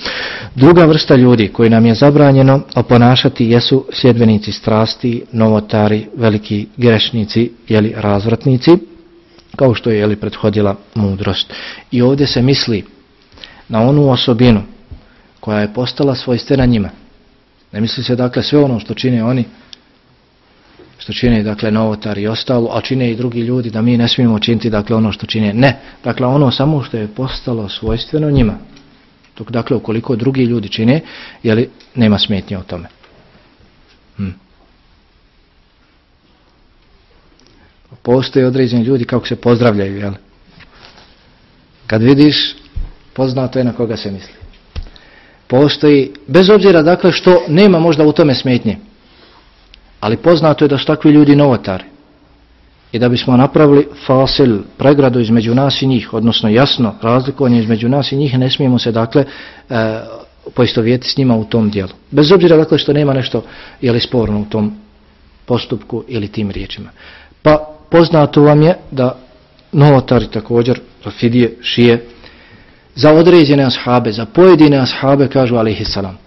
Druga vrsta ljudi koji nam je zabranjeno oponašati jesu sljedbenici strasti, novotari, veliki grešnici, jeli razvratnici, kao što je jeli prethodila mudrost. I ovdje se misli na onu osobinu koja je postala svojstvena njima, Ne misli se dakle sve ono što čine oni, što čine dakle novotar i ostalo, a čine i drugi ljudi da mi ne smijemo činiti dakle ono što čine. Ne, dakle ono samo što je postalo svojstveno njima. Dok dakle ukoliko drugi ljudi čine, jeli nema smetnje o tome. Hm. Postoje određeni ljudi kako se pozdravljaju, jel? Kad vidiš, poznato je na koga se misli postoji, bez obzira dakle što nema možda u tome smetnje, ali poznato je da su takvi ljudi novotari. I da bismo napravili fasil, pregradu između nas i njih, odnosno jasno razlikovanje između nas i njih, ne smijemo se dakle e, poistovijeti s njima u tom dijelu. Bez obzira dakle što nema nešto je li sporno u tom postupku ili tim riječima. Pa poznato vam je da novotari također, Rafidije, Šije, za određene ashabe, za pojedine ashabe kažu alaihi salam.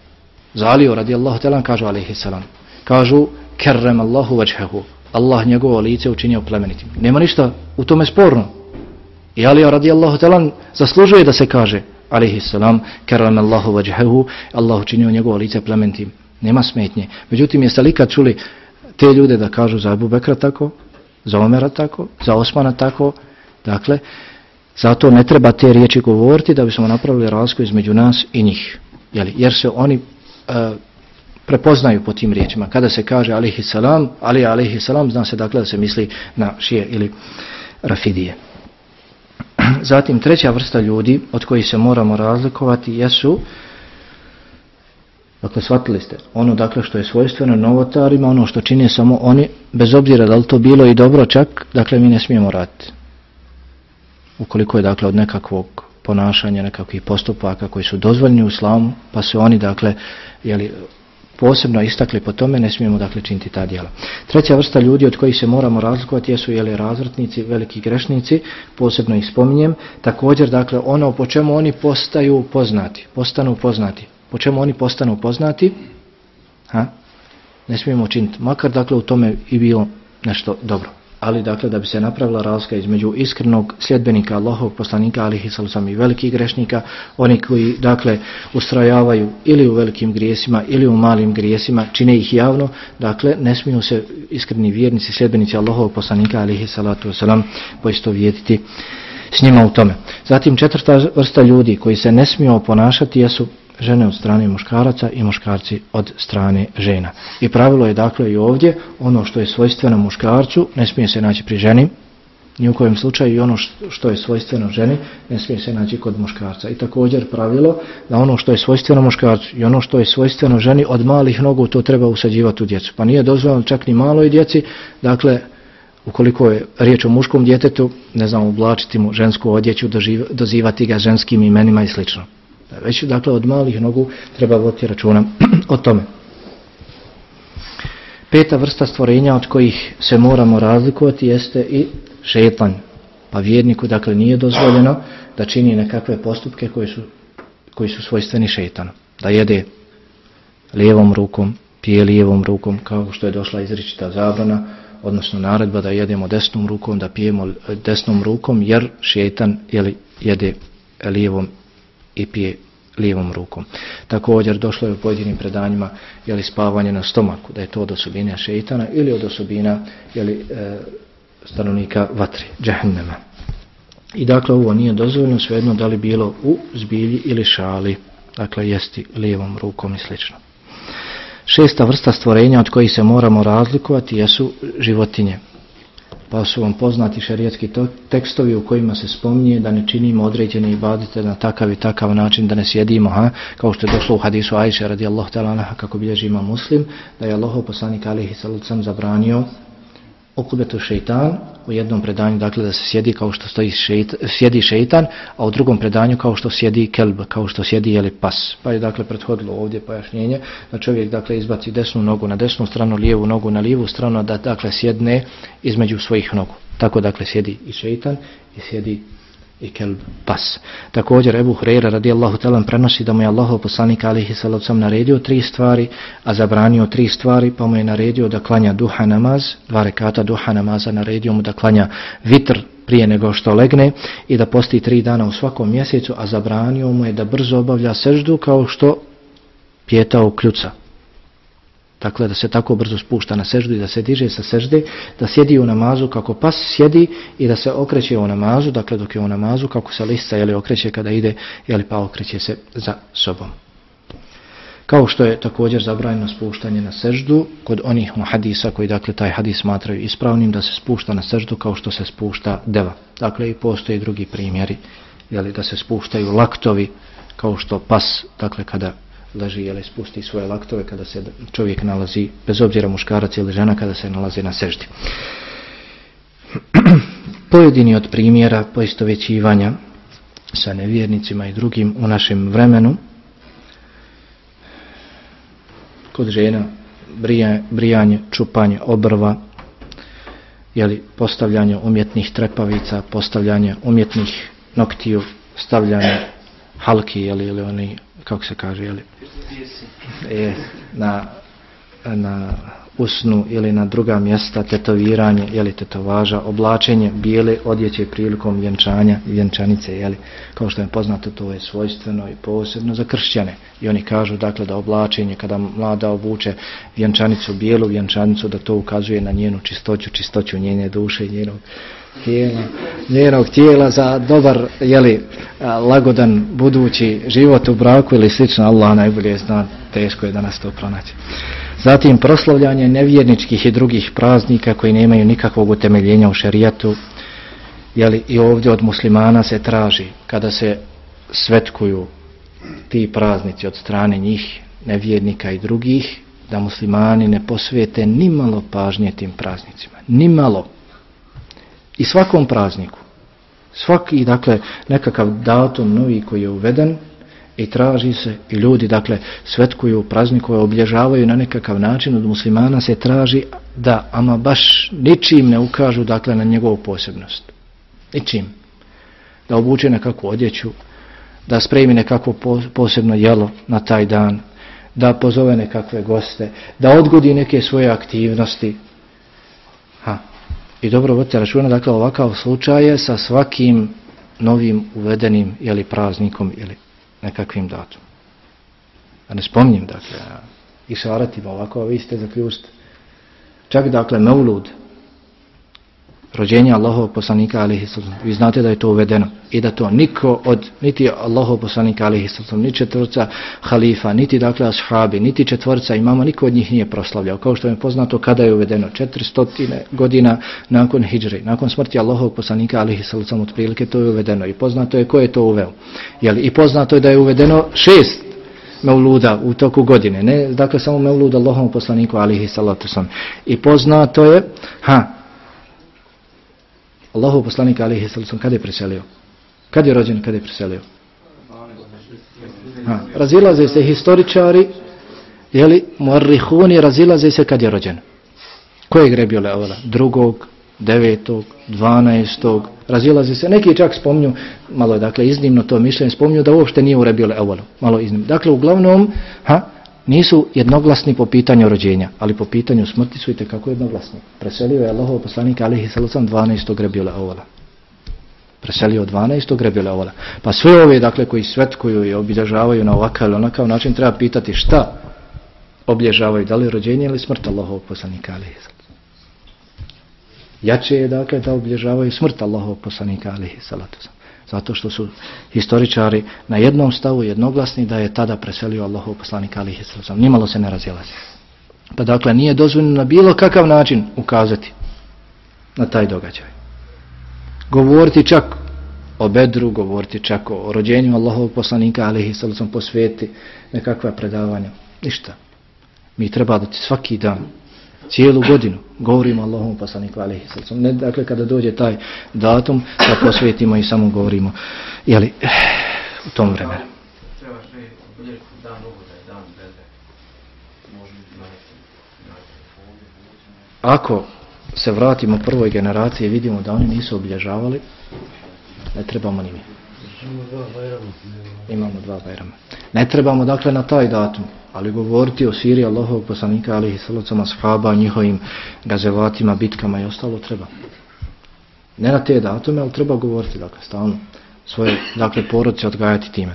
Za Aliju radijallahu talan kažu alaihi salam. Kažu kerrem Allahu vajhehu. Allah njegovo lice učinio plemenitim. Nema ništa u tome sporno. I Alija radijallahu talan zaslužuje da se kaže alaihi salam kerrem Allahu vajhehu. Allah učinio njegovo lice plemenitim. Nema smetnje. Međutim, jeste li kad čuli te ljude da kažu za Abu Bekra tako, za Omera tako, za Osmana tako, dakle, Zato ne treba te riječi govoriti da bismo napravili razliku između nas i njih. Jeli? Jer se oni uh, prepoznaju po tim riječima. Kada se kaže alihi salam, ali alihi salam, zna se dakle da se misli na šije ili rafidije. Zatim treća vrsta ljudi od kojih se moramo razlikovati jesu Dakle, shvatili ste, ono dakle što je svojstveno novotarima, ono što čine samo oni, bez obzira da li to bilo i dobro čak, dakle mi ne smijemo raditi ukoliko je dakle od nekakvog ponašanja, nekakvih postupaka koji su dozvoljeni u islamu, pa su oni dakle jeli, posebno istakli po tome, ne smijemo dakle činiti ta djela. Treća vrsta ljudi od kojih se moramo razlikovati jesu jeli razvrtnici, veliki grešnici, posebno ih spominjem, također dakle ono po čemu oni postaju poznati, postanu poznati, po čemu oni postanu poznati, ha? ne smijemo činiti, makar dakle u tome i bilo nešto dobro ali dakle da bi se napravila razlika između iskrenog sljedbenika Allahov poslanika alihi salusam i velikih grešnika, oni koji dakle ustrajavaju ili u velikim grijesima ili u malim grijesima, čine ih javno, dakle ne smiju se iskreni vjernici, sljedbenici Allahov poslanika alihi salatu wasalam poistovjetiti s njima u tome. Zatim četvrta vrsta ljudi koji se ne smiju ponašati jesu žene od strane muškaraca i muškarci od strane žena. I pravilo je dakle i ovdje, ono što je svojstveno muškarcu ne smije se naći pri ženi, Ni u kojem slučaju i ono što je svojstveno ženi ne smije se naći kod muškarca. I također pravilo da ono što je svojstveno muškarcu i ono što je svojstveno ženi od malih nogu to treba usađivati u djecu. Pa nije dozvoljeno čak ni maloj djeci, dakle ukoliko je riječ o muškom djetetu, ne znam, oblačiti mu žensku odjeću, dozivati ga ženskim imenima i slično. Već dakle od malih nogu treba voditi računa o tome. Peta vrsta stvorenja od kojih se moramo razlikovati jeste i šetan. Pa vjerniku dakle nije dozvoljeno da čini nekakve postupke koji su, koji su svojstveni šetanu. Da jede lijevom rukom, pije lijevom rukom kao što je došla izričita zabrana, odnosno naredba da jedemo desnom rukom, da pijemo e, desnom rukom jer šetan jeli, jede lijevom i pije lijevom rukom. Također došlo je u pojedinim predanjima jeli, spavanje na stomaku, da je to od osobina šeitana ili od osobina jeli, e, stanovnika vatri, džahnema. I dakle ovo nije dozvoljeno svejedno da li bilo u zbilji ili šali, dakle jesti lijevom rukom i slično. Šesta vrsta stvorenja od kojih se moramo razlikovati jesu životinje pa su vam poznati šarijetski tekstovi u kojima se spominje da ne činimo određene ibadite na takav i takav način da ne sjedimo, ha? kao što je došlo u hadisu Ajše radijallahu ta'ala kako bilježi ima muslim, da je Allaho poslanik alihi sallam zabranio okubetu šeitan u jednom predanju dakle da se sjedi kao što stoji šeit, sjedi šeitan a u drugom predanju kao što sjedi kelb kao što sjedi jeli pas. Pa je dakle prethodilo ovdje pojašnjenje da čovjek dakle izbaci desnu nogu na desnu stranu lijevu nogu na lijevu stranu da dakle sjedne između svojih nogu. Tako dakle sjedi i šeitan i sjedi i kelb pas. Također Ebu Hureyra radijallahu talan prenosi da mu je Allahov poslanik alihi salavcam naredio tri stvari, a zabranio tri stvari, pa mu je naredio da klanja duha namaz, dva rekata duha namaza, naredio mu da klanja vitr prije nego što legne i da posti tri dana u svakom mjesecu, a zabranio mu je da brzo obavlja seždu kao što pjetao kljuca dakle da se tako brzo spušta na seždu i da se diže sa sežde, da sjedi u namazu kako pas sjedi i da se okreće u namazu, dakle dok je u namazu kako se lista jeli okreće kada ide, jeli pa okreće se za sobom. Kao što je također zabranjeno spuštanje na seždu kod onih hadisa koji dakle taj hadis smatraju ispravnim da se spušta na seždu kao što se spušta deva. Dakle i postoje drugi primjeri jeli, da se spuštaju laktovi kao što pas, dakle kada leži ili spusti svoje laktove kada se čovjek nalazi, bez obzira muškarac ili žena, kada se nalazi na seždi. Pojedini od primjera poistovećivanja sa nevjernicima i drugim u našem vremenu, kod žena brijanje, čupanje obrva, jeli, postavljanje umjetnih trepavica, postavljanje umjetnih noktiju, stavljanje halki, jeli, ili oni kako se kaže, jeli, e, na, na usnu ili na druga mjesta, tetoviranje, ili tetovaža, oblačenje bijele odjeće prilikom vjenčanja i vjenčanice, jeli, kao što je poznato, to je svojstveno i posebno za kršćane. I oni kažu, dakle, da oblačenje, kada mlada obuče vjenčanicu, bijelu vjenčanicu, da to ukazuje na njenu čistoću, čistoću njene duše i njenog tijela, njenog tijela za dobar, jeli, lagodan budući život u braku ili slično, Allah najbolje zna, teško je danas to pronaći. Zatim proslavljanje nevjerničkih i drugih praznika koji nemaju nikakvog utemeljenja u šerijatu, jeli, i ovdje od muslimana se traži, kada se svetkuju ti praznici od strane njih, nevjernika i drugih, da muslimani ne posvijete nimalo pažnje tim praznicima. Nimalo. i svakom prazniku. Svaki, dakle, nekakav datum novi koji je uveden i traži se i ljudi, dakle, svetkuju praznikove, oblježavaju na nekakav način od muslimana se traži da ama baš ničim ne ukažu, dakle, na njegovu posebnost. Ničim. Da obuče nekakvu odjeću, da spremi nekakvo posebno jelo na taj dan, da pozove nekakve goste, da odgodi neke svoje aktivnosti, Ha. I dobro vodite računa, dakle, ovakav slučaj je sa svakim novim uvedenim jeli, praznikom ili nekakvim datum. A ne spomnim, dakle, i ovako, ovako, vi ste zaključiti. Čak, dakle, Mevlud, rođenja Allahovog poslanika alihi sallam. Vi znate da je to uvedeno i da to niko od niti Allahovog poslanika alihi sallam, ni četvrca halifa, niti dakle ashabi, niti četvrca imama, niko od njih nije proslavljao. Kao što je poznato kada je uvedeno 400 godina nakon hijri, nakon smrti Allahovog poslanika alihi sallam, otprilike to je uvedeno i poznato je ko je to uveo. Jeli, I poznato je da je uvedeno šest mevluda u toku godine, ne dakle samo mevluda Allahovom poslaniku alihi sallatu sallam. I poznato je, ha, Allahov poslanik alihi sallam kada je preselio? Kad je rođen, kada je preselio? Ha, razilaze se historičari, jeli, muarrihuni razilaze se kad je rođen. Koje je grebio Leola? Drugog, devetog, dvanaestog, razilaze se. Neki čak spomnju, malo je dakle iznimno to mišljenje, spomnju da uopšte nije u Rebio Leola. Malo iznimno. Dakle, uglavnom, ha, nisu jednoglasni po pitanju rođenja, ali po pitanju smrti su i tekako jednoglasni. Preselio je Allahov poslanik alihi salusan 12. grebile ovola. Preselio 12. grebile ovola. Pa sve ove, dakle, koji svetkuju i obilježavaju na ovakav ili onakav način, treba pitati šta obilježavaju, da li rođenje ili smrt Allahov poslanika alihi salusan. Jače je, dakle, da obilježavaju smrt Allahov poslanika alihi salusan zato što su historičari na jednom stavu jednoglasni da je tada preselio Allahov poslanik alihi sallam. Nimalo se ne razilazi. Pa dakle, nije dozvoljeno na bilo kakav način ukazati na taj događaj. Govoriti čak o bedru, govoriti čak o rođenju Allahovog poslanika alihi sallam posveti nekakva predavanja. Ništa. Mi treba da svaki dan cijelu godinu govorimo Allahom poslaniku alihi sallam. Ne, dakle, kada dođe taj datum, da posvetimo i samo govorimo jeli, u tom vremenu. Ako se vratimo prvoj generaciji vidimo da oni nisu obilježavali, ne trebamo ni mi. Imamo dva bajrama. Ne trebamo dakle na taj datum ali govoriti o Siriji Allahov poslanika alihi salacama shaba, njihovim gazevatima, bitkama i ostalo treba. Ne na te datume, ali treba govoriti, dakle, stalno svoje, dakle, porodice odgajati time.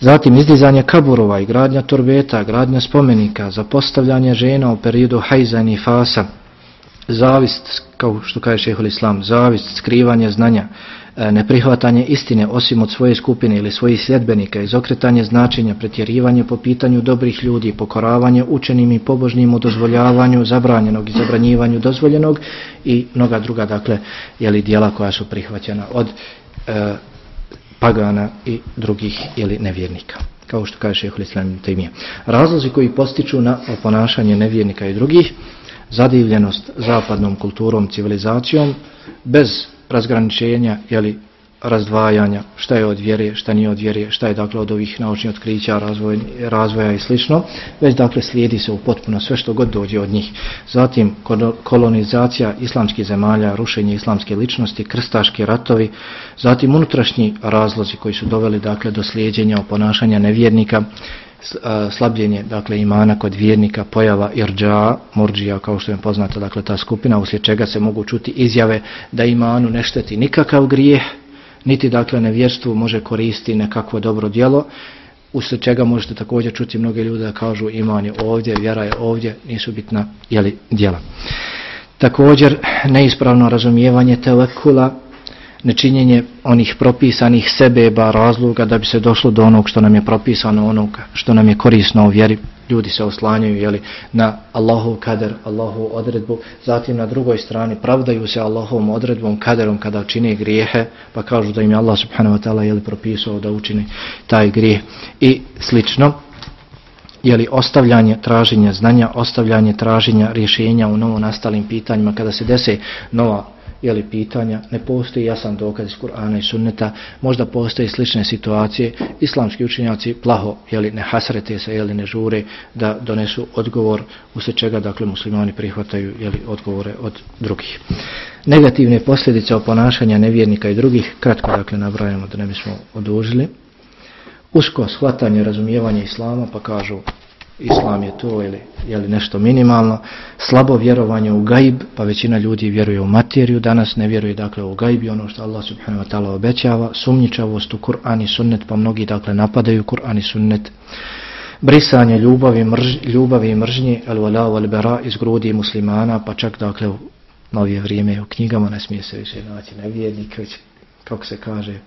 Zatim, izdizanje kaburova i gradnja torbeta, gradnja spomenika, zapostavljanje žena u periodu hajzani fasa, zavist, kao što kaže šehol islam, zavist, skrivanje znanja, E, neprihvatanje istine osim od svoje skupine ili svojih sljedbenika, izokretanje značenja, pretjerivanje po pitanju dobrih ljudi, pokoravanje učenim i pobožnim u dozvoljavanju zabranjenog i zabranjivanju dozvoljenog i mnoga druga, dakle, jeli dijela koja su prihvaćena od e, pagana i drugih ili nevjernika kao što kaže šehol islam temije. Razlozi koji postiču na oponašanje nevjernika i drugih, zadivljenost zapadnom kulturom, civilizacijom, bez razgraničenja jeli, razdvajanja šta je od vjere, šta nije od vjere, šta je dakle od ovih naučnih otkrića, razvoj, razvoja i slično, već dakle slijedi se u potpuno sve što god dođe od njih. Zatim kolonizacija islamskih zemalja, rušenje islamske ličnosti, krstaški ratovi, zatim unutrašnji razlozi koji su doveli dakle do slijedjenja ponašanja nevjernika, slabljenje dakle imana kod vjernika pojava irđa, murđija kao što je poznato dakle ta skupina uslijed čega se mogu čuti izjave da imanu ne šteti nikakav grijeh niti dakle nevjerstvu može koristiti nekakvo dobro djelo uslijed čega možete također čuti mnoge ljude da kažu iman je ovdje, vjera je ovdje nisu bitna jeli, djela. Također neispravno razumijevanje telekula nečinjenje onih propisanih sebeba razloga da bi se došlo do onog što nam je propisano onog što nam je korisno u vjeri. Ljudi se oslanjaju jeli, na Allahov kader, Allahov odredbu. Zatim na drugoj strani pravdaju se Allahovom odredbom, kaderom kada čine grijehe pa kažu da im je Allah subhanahu wa ta'ala jeli, propisao da učini taj grijeh. I slično jeli ostavljanje traženja znanja, ostavljanje traženja rješenja u novo nastalim pitanjima. Kada se dese nova jeli, pitanja, ne postoji jasan dokaz iz Kur'ana i sunneta, možda postoje slične situacije, islamski učenjaci plaho, jeli, ne hasrete se, jeli, ne žure da donesu odgovor u sve čega, dakle, muslimani prihvataju jeli, odgovore od drugih. Negativne posljedice oponašanja nevjernika i drugih, kratko, dakle, nabrajamo da ne bismo odužili. Usko shvatanje, razumijevanje islama, pa kažu islam je to ili je li nešto minimalno. Slabo vjerovanje u gaib pa većina ljudi vjeruje u materiju danas ne vjeruje dakle u gaib i ono što Allah subhanahu wa ta'ala obećava. Sumnjičavost u Kur'an i sunnet pa mnogi dakle napadaju Kur'an i sunnet. Brisanje ljubavi, mrž, ljubavi i mržnje al wala wal bara iz grudi muslimana pa čak dakle u novije vrijeme u knjigama, ne smije se više naći nevjernik, već, kako se kaže,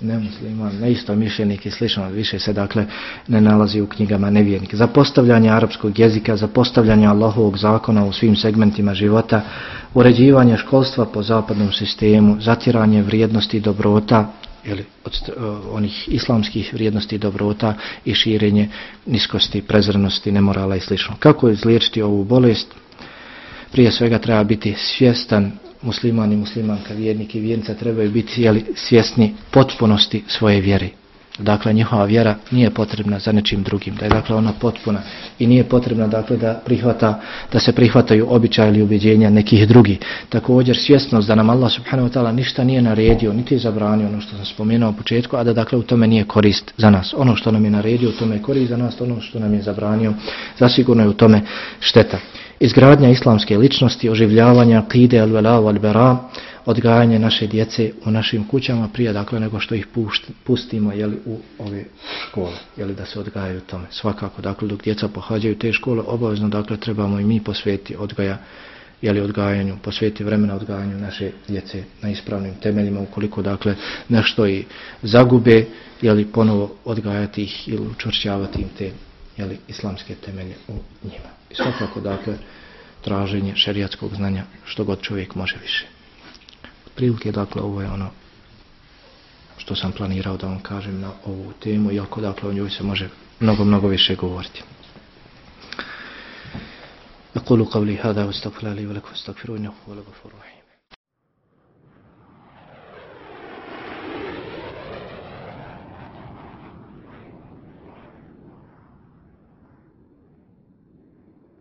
nemusliman, neisto mišljenik i slično, više se dakle ne nalazi u knjigama nevijenik. Za postavljanje arapskog jezika, za postavljanje Allahovog zakona u svim segmentima života, uređivanje školstva po zapadnom sistemu, zatiranje vrijednosti dobrota, ili od onih islamskih vrijednosti dobrota i širenje niskosti, prezrenosti, nemorala i slično. Kako izliječiti ovu bolest? Prije svega treba biti svjestan musliman i muslimanka, vjernik i vjernica trebaju biti jeli, svjesni potpunosti svoje vjere. Dakle, njihova vjera nije potrebna za nečim drugim, da je dakle ona potpuna i nije potrebna dakle da prihvata, da se prihvataju običaje ili ubjeđenja nekih drugih. Također svjesnost da nam Allah subhanahu wa ta'ala ništa nije naredio, niti je zabranio ono što sam spomenuo u početku, a da dakle u tome nije korist za nas. Ono što nam je naredio, u tome je korist za nas, ono što nam je zabranio, zasigurno je u tome šteta izgradnja islamske ličnosti, oživljavanja kide al vela al bera, odgajanje naše djece u našim kućama prije dakle nego što ih pustimo jeli, u ove škole, jeli, da se odgajaju tome. Svakako, dakle, dok djeca pohađaju te škole, obavezno, dakle, trebamo i mi posveti odgaja, jeli, odgajanju, posveti vremena odgajanju naše djece na ispravnim temeljima, ukoliko, dakle, nešto i zagube, jeli, ponovo odgajati ih ili učvršćavati im te, jeli, islamske temelje u njima I svakako, dakle, traženje šerijatskog znanja što god čovjek može više. Prilike, dakle, ovo je ono što sam planirao da vam kažem na ovu temu, iako, dakle, o njoj se može mnogo, mnogo više govoriti. أقول قولي هذا واستغفر لي ولكم استغفروا إنه هو الغفور الرحيم